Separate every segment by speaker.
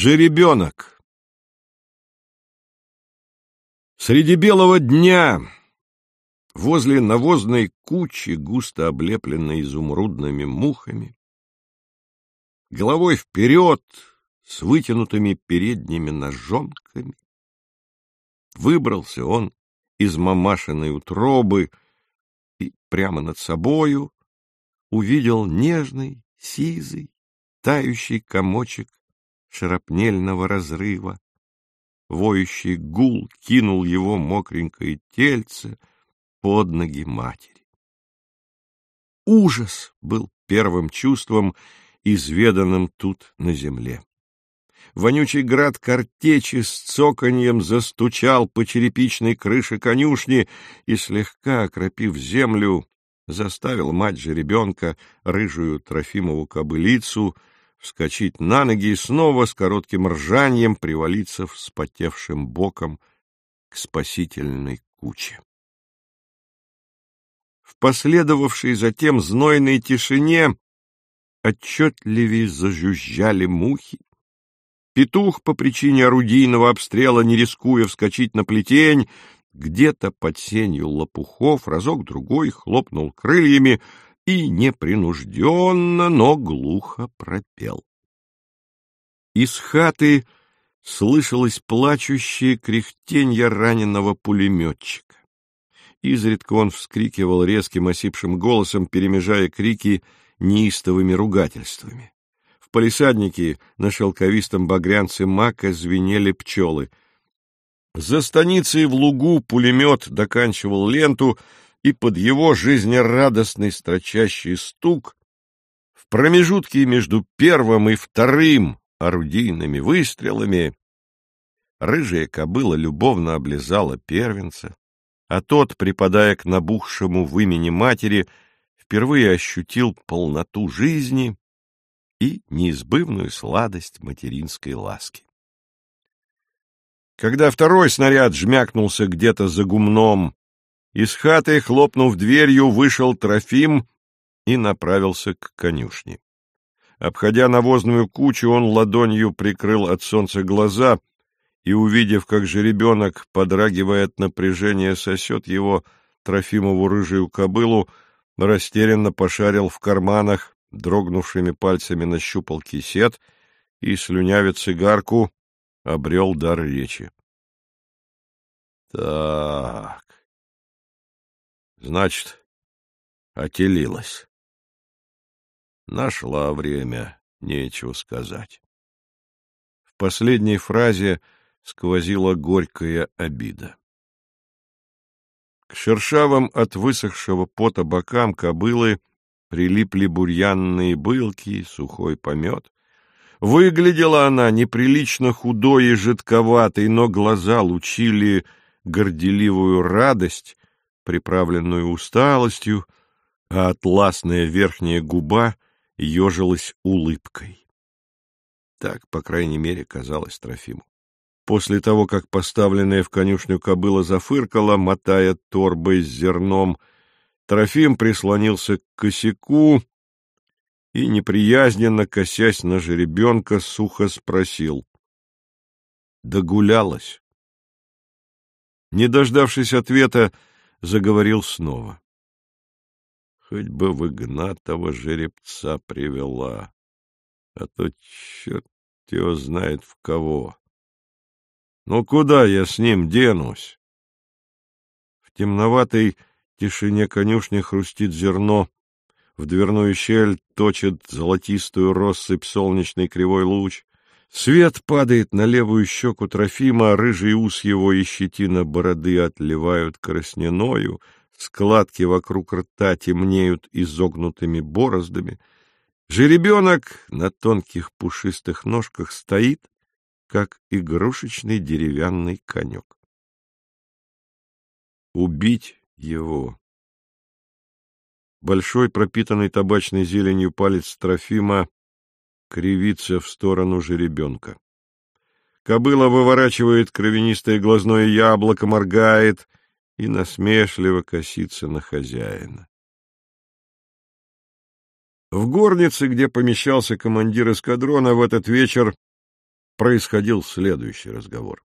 Speaker 1: Жеребенок Среди белого дня, возле навозной кучи, густо облепленной изумрудными мухами, головой вперед, с вытянутыми передними ножонками, выбрался он из мамашиной утробы и прямо над собою увидел нежный, сизый, тающий комочек шарапнельного разрыва. Воющий гул кинул его мокренькое тельце под ноги матери. Ужас был первым чувством, изведанным тут на земле. Вонючий град картечи с цоканьем застучал по черепичной крыше конюшни и, слегка окропив землю, заставил мать же ребенка, рыжую Трофимову кобылицу, вскочить на ноги и снова с коротким ржанием привалиться вспотевшим боком к спасительной куче. В последовавшей затем знойной тишине отчетливее зажужжали мухи. Петух по причине орудийного обстрела, не рискуя вскочить на плетень, где-то под сенью лопухов разок-другой хлопнул крыльями — и непринужденно, но глухо пропел. Из хаты слышалось плачущее кряхтенье раненого пулеметчика. Изредка он вскрикивал резким осипшим голосом, перемежая крики неистовыми ругательствами. В палисаднике на шелковистом багрянце мака звенели пчелы. За станицей в лугу пулемет доканчивал ленту, и под его жизнерадостный строчащий стук в промежутке между первым и вторым орудийными выстрелами рыжая кобыла любовно облизала первенца, а тот, припадая к набухшему в имени матери, впервые ощутил полноту жизни и неизбывную сладость материнской ласки. Когда второй снаряд жмякнулся где-то за гумном из хаты, хлопнув дверью, вышел Трофим и направился к конюшне. Обходя навозную кучу, он ладонью прикрыл от солнца глаза и, увидев, как жеребенок, подрагивая от напряжения, сосет его Трофимову рыжую кобылу, растерянно пошарил в карманах, дрогнувшими пальцами нащупал кисет и, слюнявя цигарку, обрел дар речи. — Так, Значит, отелилась. Нашла время, нечего сказать. В последней фразе сквозила горькая обида. К шершавым от высохшего пота бокам кобылы прилипли бурьянные былки, сухой помет. Выглядела она неприлично худой и жидковатой, но глаза лучили горделивую радость, приправленную усталостью, а атласная верхняя губа ежилась улыбкой. Так, по крайней мере, казалось Трофиму. После того, как поставленная в конюшню кобыла зафыркала, мотая торбой с зерном, Трофим прислонился к косяку и, неприязненно косясь на жеребенка, сухо спросил. — Догулялась? Не дождавшись ответа, заговорил снова. Хоть бы в Игнатова жеребца привела, а то черт его знает в кого. Ну куда я с ним денусь? В темноватой тишине конюшни хрустит зерно, в дверную щель точит золотистую россыпь солнечный кривой луч. Свет падает на левую щеку Трофима, а рыжий ус его и щетина бороды отливают красненою, складки вокруг рта темнеют изогнутыми бороздами. Жеребенок на тонких пушистых ножках стоит, как игрушечный деревянный конек. Убить его. Большой пропитанный табачной зеленью палец Трофима кривится в сторону жеребенка. Кобыла выворачивает кровянистое глазное яблоко, моргает и насмешливо косится на хозяина. В горнице, где помещался командир эскадрона, в этот вечер происходил следующий разговор.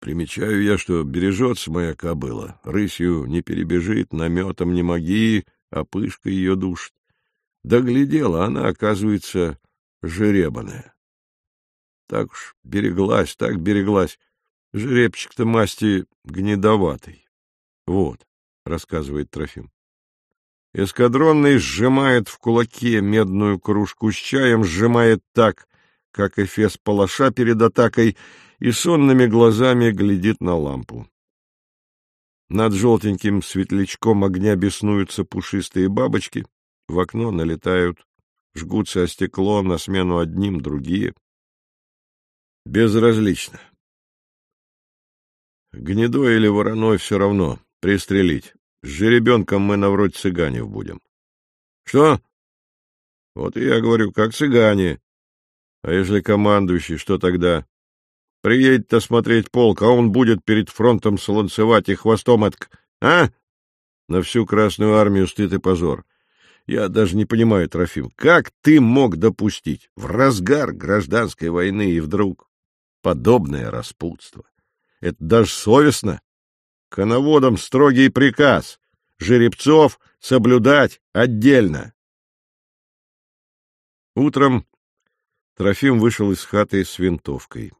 Speaker 1: Примечаю я, что бережется моя кобыла, рысью не перебежит, наметом не моги, а пышка ее душит. Доглядела, она, оказывается, жеребаная. Так уж береглась, так береглась. Жеребчик-то масти гнедоватый. Вот, — рассказывает Трофим. Эскадронный сжимает в кулаке медную кружку с чаем, сжимает так, как эфес палаша перед атакой, и сонными глазами глядит на лампу. Над желтеньким светлячком огня беснуются пушистые бабочки, в окно налетают, жгутся о стекло, на смену одним другие. Безразлично. Гнедой или вороной все равно, пристрелить. С жеребенком мы на вроде цыганев будем. Что? Вот и я говорю, как цыгане. А если командующий, что тогда? Приедет-то смотреть полк, а он будет перед фронтом солонцевать и хвостом от... А? На всю Красную Армию стыд и позор. Я даже не понимаю, Трофим, как ты мог допустить в разгар гражданской войны и вдруг подобное распутство? Это даже совестно. Коноводам строгий приказ — жеребцов соблюдать отдельно. Утром Трофим вышел из хаты с винтовкой.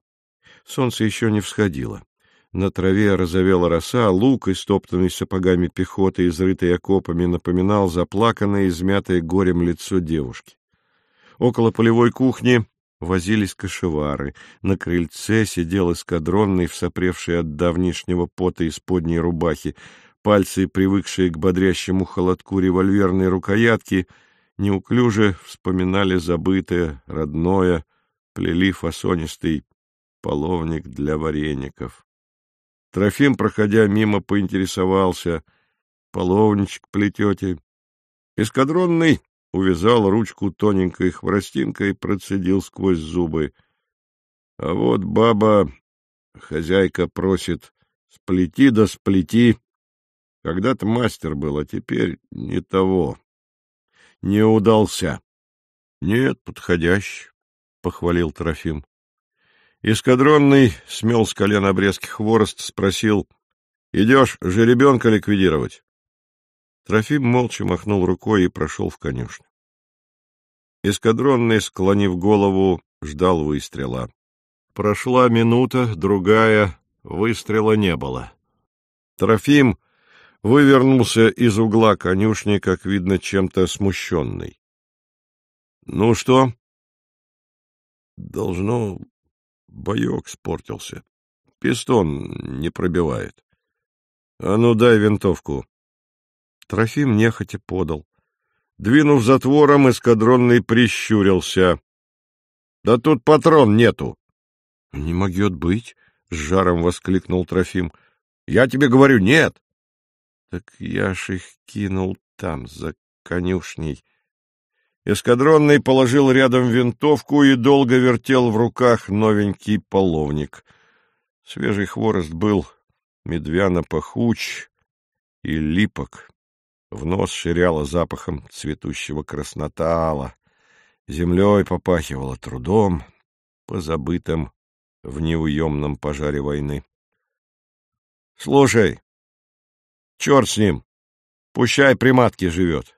Speaker 1: Солнце еще не всходило. На траве разовела роса, лук, истоптанный сапогами пехоты, изрытый окопами, напоминал заплаканное, измятое горем лицо девушки. Около полевой кухни возились кошевары. На крыльце сидел эскадронный, всопревший от давнишнего пота исподней рубахи. Пальцы, привыкшие к бодрящему холодку револьверной рукоятки, неуклюже вспоминали забытое, родное, плели фасонистый половник для вареников. Трофим, проходя мимо, поинтересовался. — Половничек плетете? Эскадронный увязал ручку тоненькой хворостинкой и процедил сквозь зубы. — А вот баба, хозяйка, просит, сплети да сплети. Когда-то мастер был, а теперь не того. Не удался. — Нет, подходящий, — похвалил Трофим. Эскадронный смел с колен обрезки хворост, спросил, — Идешь жеребенка ликвидировать? Трофим молча махнул рукой и прошел в конюшню. Эскадронный, склонив голову, ждал выстрела. Прошла минута, другая, выстрела не было. Трофим вывернулся из угла конюшни, как видно, чем-то смущенный. — Ну что? — Должно Боек спортился. Пистон не пробивает. — А ну, дай винтовку. Трофим нехотя подал. Двинув затвором, эскадронный прищурился. — Да тут патрон нету. — Не могет быть, — с жаром воскликнул Трофим. — Я тебе говорю, нет. — Так я ж их кинул там, за конюшней. Эскадронный положил рядом винтовку и долго вертел в руках новенький половник. Свежий хворост был медвяно-пахуч и липок. В нос ширяло запахом цветущего краснотала. Землей попахивало трудом, позабытым в неуемном пожаре войны. — Слушай, черт с ним, пущай приматки живет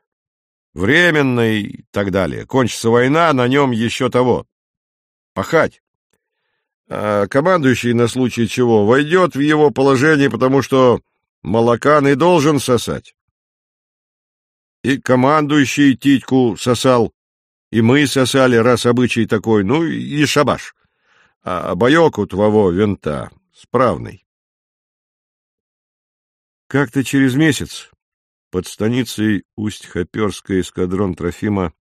Speaker 1: временно и так далее. Кончится война, на нем еще того. Пахать. А командующий на случай чего войдет в его положение, потому что молокан и должен сосать. И командующий титьку сосал, и мы сосали, раз обычай такой, ну и шабаш. А боек у твоего винта справный. Как-то через месяц под станицей Усть-Хоперской эскадрон Трофима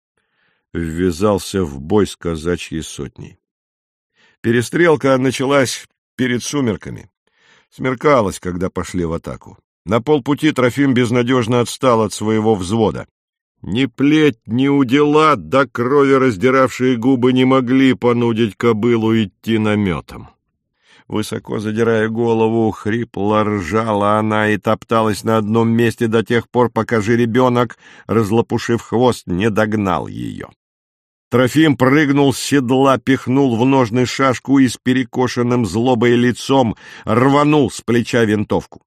Speaker 1: ввязался в бой с казачьей сотней. Перестрелка началась перед сумерками. Смеркалось, когда пошли в атаку. На полпути Трофим безнадежно отстал от своего взвода. Ни плеть, ни удила, до крови раздиравшие губы не могли понудить кобылу идти наметом. Высоко задирая голову, хрипло ржала она и топталась на одном месте до тех пор, пока жеребенок, разлопушив хвост, не догнал ее. Трофим прыгнул с седла, пихнул в ножны шашку и с перекошенным злобой лицом рванул с плеча винтовку.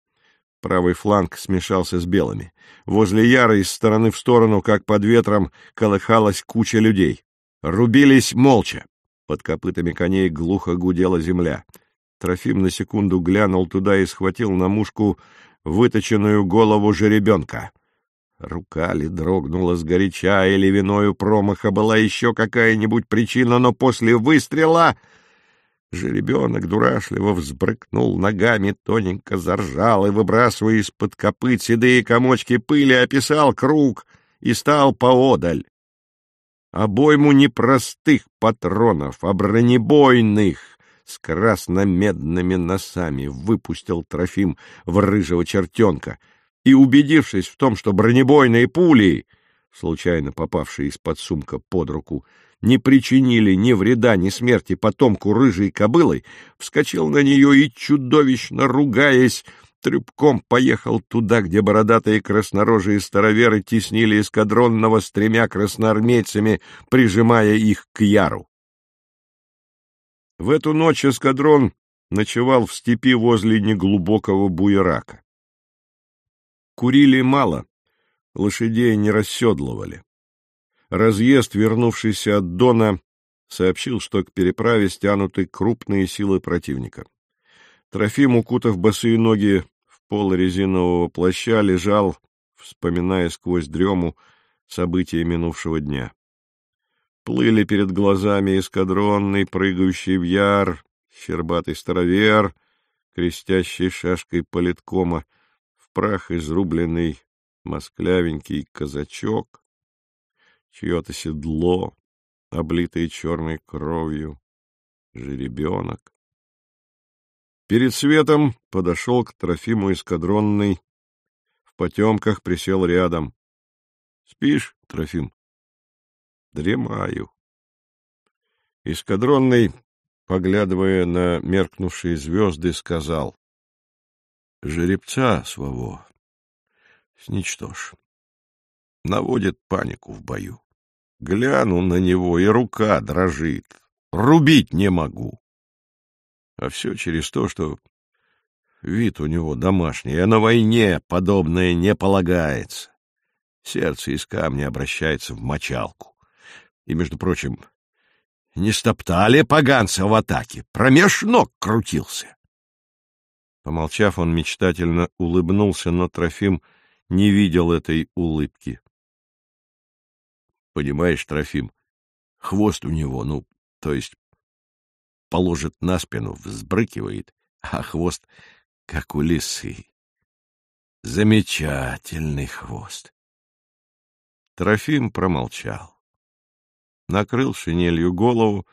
Speaker 1: Правый фланг смешался с белыми. Возле Яры из стороны в сторону, как под ветром, колыхалась куча людей. Рубились молча. Под копытами коней глухо гудела земля. Трофим на секунду глянул туда и схватил на мушку выточенную голову жеребенка. Рука ли дрогнула сгоряча, или виною промаха была еще какая-нибудь причина, но после выстрела жеребенок дурашливо взбрыкнул ногами, тоненько заржал и, выбрасывая из-под копыт седые комочки пыли, описал круг и стал поодаль. Обойму не простых патронов, а бронебойных с красно-медными носами выпустил Трофим в рыжего чертенка — и, убедившись в том, что бронебойные пули, случайно попавшие из-под сумка под руку, не причинили ни вреда, ни смерти потомку рыжей кобылы, вскочил на нее и, чудовищно ругаясь, трюбком поехал туда, где бородатые краснорожие староверы теснили эскадронного с тремя красноармейцами, прижимая их к яру. В эту ночь эскадрон ночевал в степи возле неглубокого буерака. Курили мало, лошадей не расседлывали. Разъезд, вернувшийся от Дона, сообщил, что к переправе стянуты крупные силы противника. Трофим, укутав босые ноги в пол резинового плаща, лежал, вспоминая сквозь дрему события минувшего дня. Плыли перед глазами эскадронный, прыгающий в яр, щербатый старовер, крестящий шашкой политкома, прах изрубленный москлявенький казачок, чье-то седло, облитое черной кровью, жеребенок. Перед светом подошел к Трофиму эскадронный, в потемках присел рядом. — Спишь, Трофим? — Дремаю. Эскадронный, поглядывая на меркнувшие звезды, сказал жеребца своего сничтожь. Наводит панику в бою. Гляну на него, и рука дрожит. Рубить не могу. А все через то, что вид у него домашний, а на войне подобное не полагается. Сердце из камня обращается в мочалку. И, между прочим, не стоптали поганца в атаке, промеж ног крутился. Помолчав, он мечтательно улыбнулся, но Трофим не видел этой улыбки. — Понимаешь, Трофим, хвост у него, ну, то есть положит на спину, взбрыкивает, а хвост как у лисы. Замечательный хвост. Трофим промолчал. Накрыл шинелью голову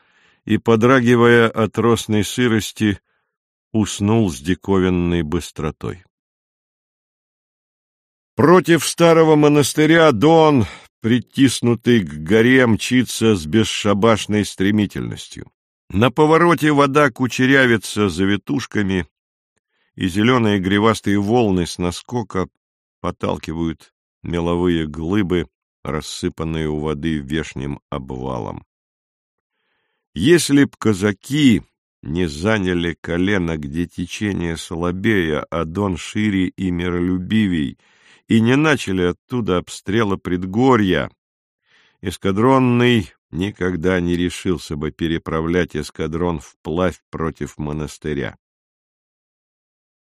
Speaker 1: и, подрагивая от росной сырости, уснул с диковинной быстротой. Против старого монастыря Дон, притиснутый к горе, мчится с бесшабашной стремительностью. На повороте вода кучерявится завитушками, и зеленые гривастые волны с наскока поталкивают меловые глыбы, рассыпанные у воды вешним обвалом. Если б казаки не заняли колено, где течение слабее, а дон шире и миролюбивей, и не начали оттуда обстрела предгорья, эскадронный никогда не решился бы переправлять эскадрон вплавь против монастыря.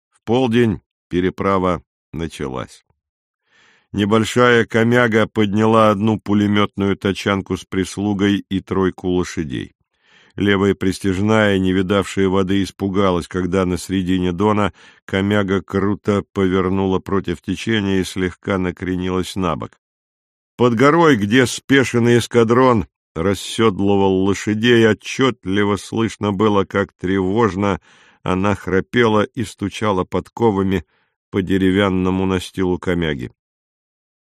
Speaker 1: В полдень переправа началась. Небольшая комяга подняла одну пулеметную тачанку с прислугой и тройку лошадей. Левая пристежная, не видавшая воды, испугалась, когда на середине дона комяга круто повернула против течения и слегка накренилась на бок. Под горой, где спешенный эскадрон расседлывал лошадей, отчетливо слышно было, как тревожно она храпела и стучала подковами по деревянному настилу комяги.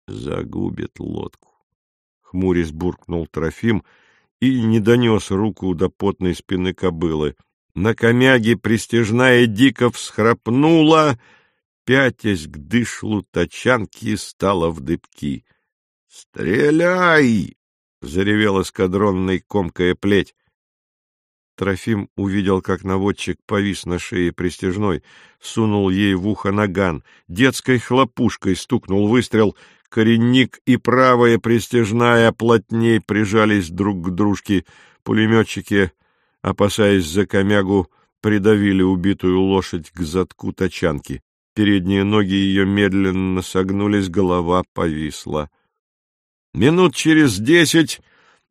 Speaker 1: «Загубит лодку», — хмурясь буркнул Трофим, — и не донес руку до потной спины кобылы. На комяге пристежная дико всхрапнула, пятясь к дышлу тачанки, стала в дыбки. «Стреляй!» заревел эскадронный комкая плеть. Трофим увидел, как наводчик повис на шее пристежной, сунул ей в ухо наган, детской хлопушкой стукнул выстрел, коренник и правая пристежная плотней прижались друг к дружке, пулеметчики, опасаясь за комягу, придавили убитую лошадь к задку тачанки. Передние ноги ее медленно согнулись, голова повисла. Минут через десять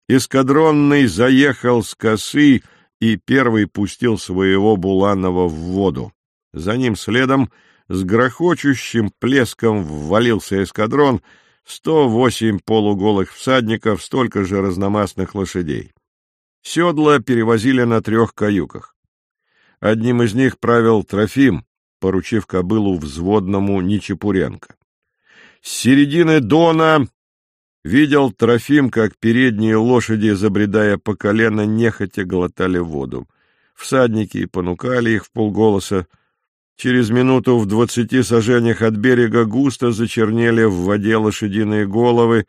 Speaker 1: эскадронный заехал с косы, и первый пустил своего Буланова в воду. За ним следом с грохочущим плеском ввалился эскадрон, сто восемь полуголых всадников, столько же разномастных лошадей. Седла перевозили на трех каюках. Одним из них правил Трофим, поручив кобылу взводному Нечепуренко. С середины Дона Видел Трофим, как передние лошади, забредая по колено, нехотя глотали воду. Всадники понукали их в полголоса. Через минуту в двадцати сажениях от берега густо зачернели в воде лошадиные головы,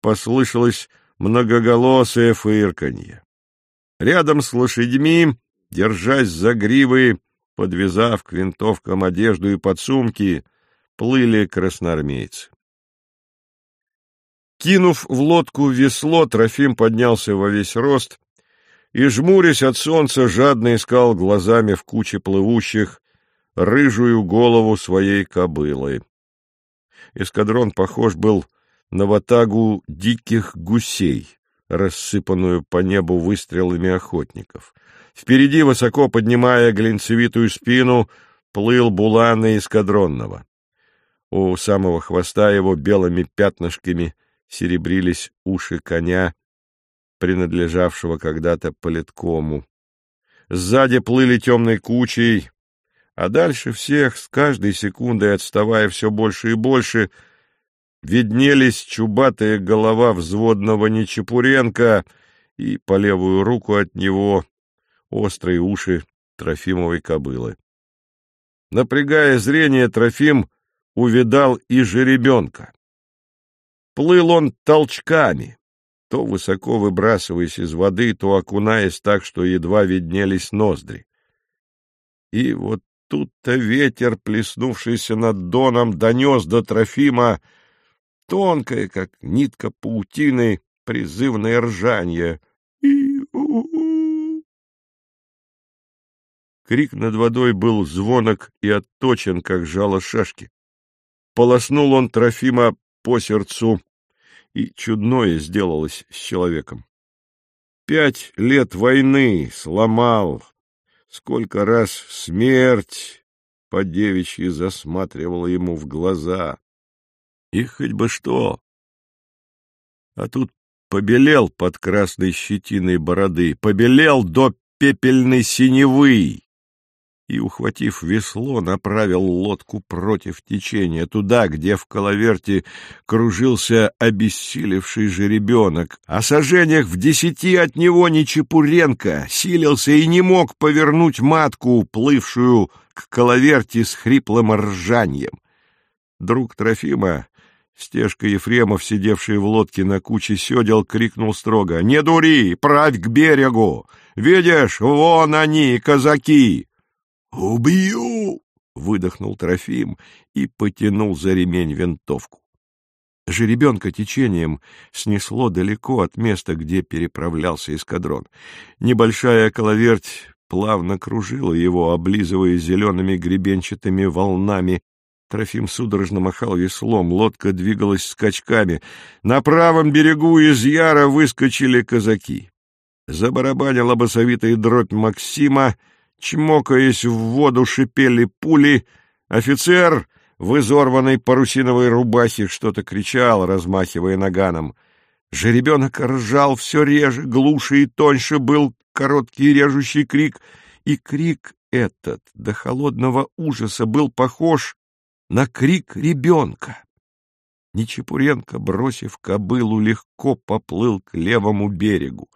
Speaker 1: послышалось многоголосое фырканье. Рядом с лошадьми, держась за гривы, подвязав к винтовкам одежду и подсумки, плыли красноармейцы. Кинув в лодку весло, Трофим поднялся во весь рост и, жмурясь от солнца, жадно искал глазами в куче плывущих рыжую голову своей кобылы. Эскадрон похож был на ватагу диких гусей, рассыпанную по небу выстрелами охотников. Впереди, высоко поднимая глинцевитую спину, плыл буланы эскадронного. У самого хвоста его белыми пятнышками — серебрились уши коня, принадлежавшего когда-то политкому. Сзади плыли темной кучей, а дальше всех, с каждой секундой отставая все больше и больше, виднелись чубатая голова взводного Нечепуренко и по левую руку от него острые уши Трофимовой кобылы. Напрягая зрение, Трофим увидал и жеребенка. Плыл он толчками, то высоко выбрасываясь из воды, то окунаясь так, что едва виднелись ноздри. И вот тут-то ветер, плеснувшийся над доном, донес до Трофима тонкое, как нитка паутины, призывное ржанье. Крик над водой был звонок и отточен, как жало шашки. Полоснул он Трофима по сердцу, и чудное сделалось с человеком. Пять лет войны сломал, сколько раз смерть по девичьи засматривала ему в глаза. И хоть бы что. А тут побелел под красной щетиной бороды, побелел до пепельной синевы и, ухватив весло, направил лодку против течения, туда, где в коловерте кружился обессилевший жеребенок, а сожжениях в десяти от него Нечепуренко силился и не мог повернуть матку, плывшую к коловерте с хриплым ржанием. Друг Трофима, Стежка Ефремов, сидевший в лодке на куче седел, крикнул строго. — Не дури! Правь к берегу! Видишь, вон они, казаки! «Убью!» — выдохнул Трофим и потянул за ремень винтовку. Жеребенка течением снесло далеко от места, где переправлялся эскадрон. Небольшая коловерть плавно кружила его, облизывая зелеными гребенчатыми волнами. Трофим судорожно махал веслом, лодка двигалась скачками. На правом берегу из Яра выскочили казаки. Забарабанила басовитая дробь Максима, Чмокаясь в воду, шипели пули. Офицер в изорванной парусиновой рубахе что-то кричал, размахивая наганом. Жеребенок ржал все реже, глуше и тоньше был короткий режущий крик, и крик этот до холодного ужаса был похож на крик ребенка. Нечепуренко, бросив кобылу, легко поплыл к левому берегу.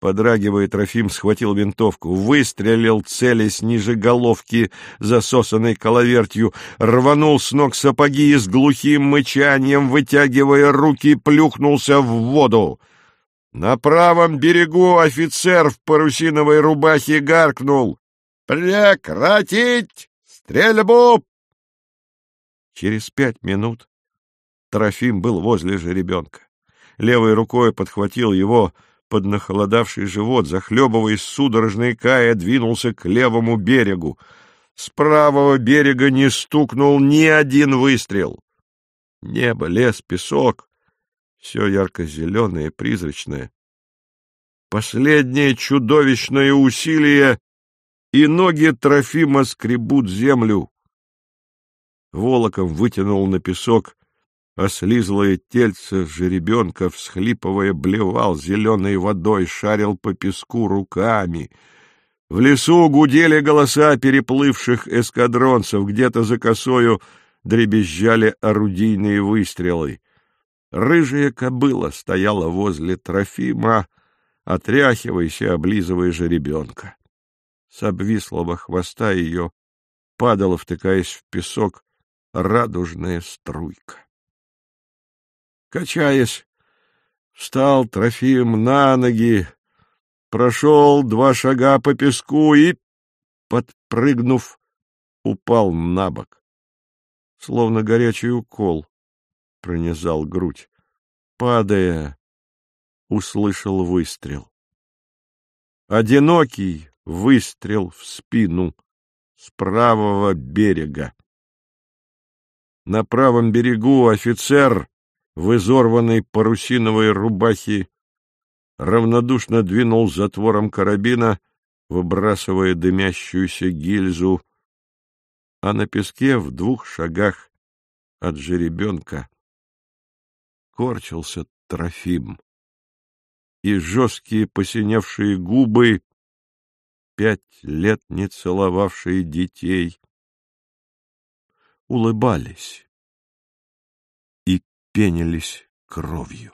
Speaker 1: Подрагивая, Трофим схватил винтовку, выстрелил, целясь ниже головки, засосанной коловертью, рванул с ног сапоги и с глухим мычанием, вытягивая руки, плюхнулся в воду. На правом берегу офицер в парусиновой рубахе гаркнул «Прекратить стрельбу!» Через пять минут Трофим был возле жеребенка. Левой рукой подхватил его под нахолодавший живот, захлебываясь судорожно икая, двинулся к левому берегу. С правого берега не стукнул ни один выстрел. Небо, лес, песок — все ярко-зеленое, призрачное. Последнее чудовищное усилие, и ноги Трофима скребут землю. Волоком вытянул на песок ослизлое тельце жеребенка, всхлипывая, блевал зеленой водой, шарил по песку руками. В лесу гудели голоса переплывших эскадронцев, где-то за косою — дребезжали орудийные выстрелы. Рыжая кобыла стояла возле Трофима, отряхиваясь и облизывая жеребенка. С обвислого хвоста ее падала, втыкаясь в песок, радужная струйка. Качаясь, встал Трофим на ноги, прошел два шага по песку и, подпрыгнув, упал на бок словно горячий укол, пронизал грудь. Падая, услышал выстрел. Одинокий выстрел в спину с правого берега. На правом берегу офицер в изорванной парусиновой рубахе равнодушно двинул затвором карабина, выбрасывая дымящуюся гильзу а на песке в двух шагах от жеребенка корчился Трофим, и жесткие посиневшие губы, пять лет не целовавшие детей, улыбались пенились кровью.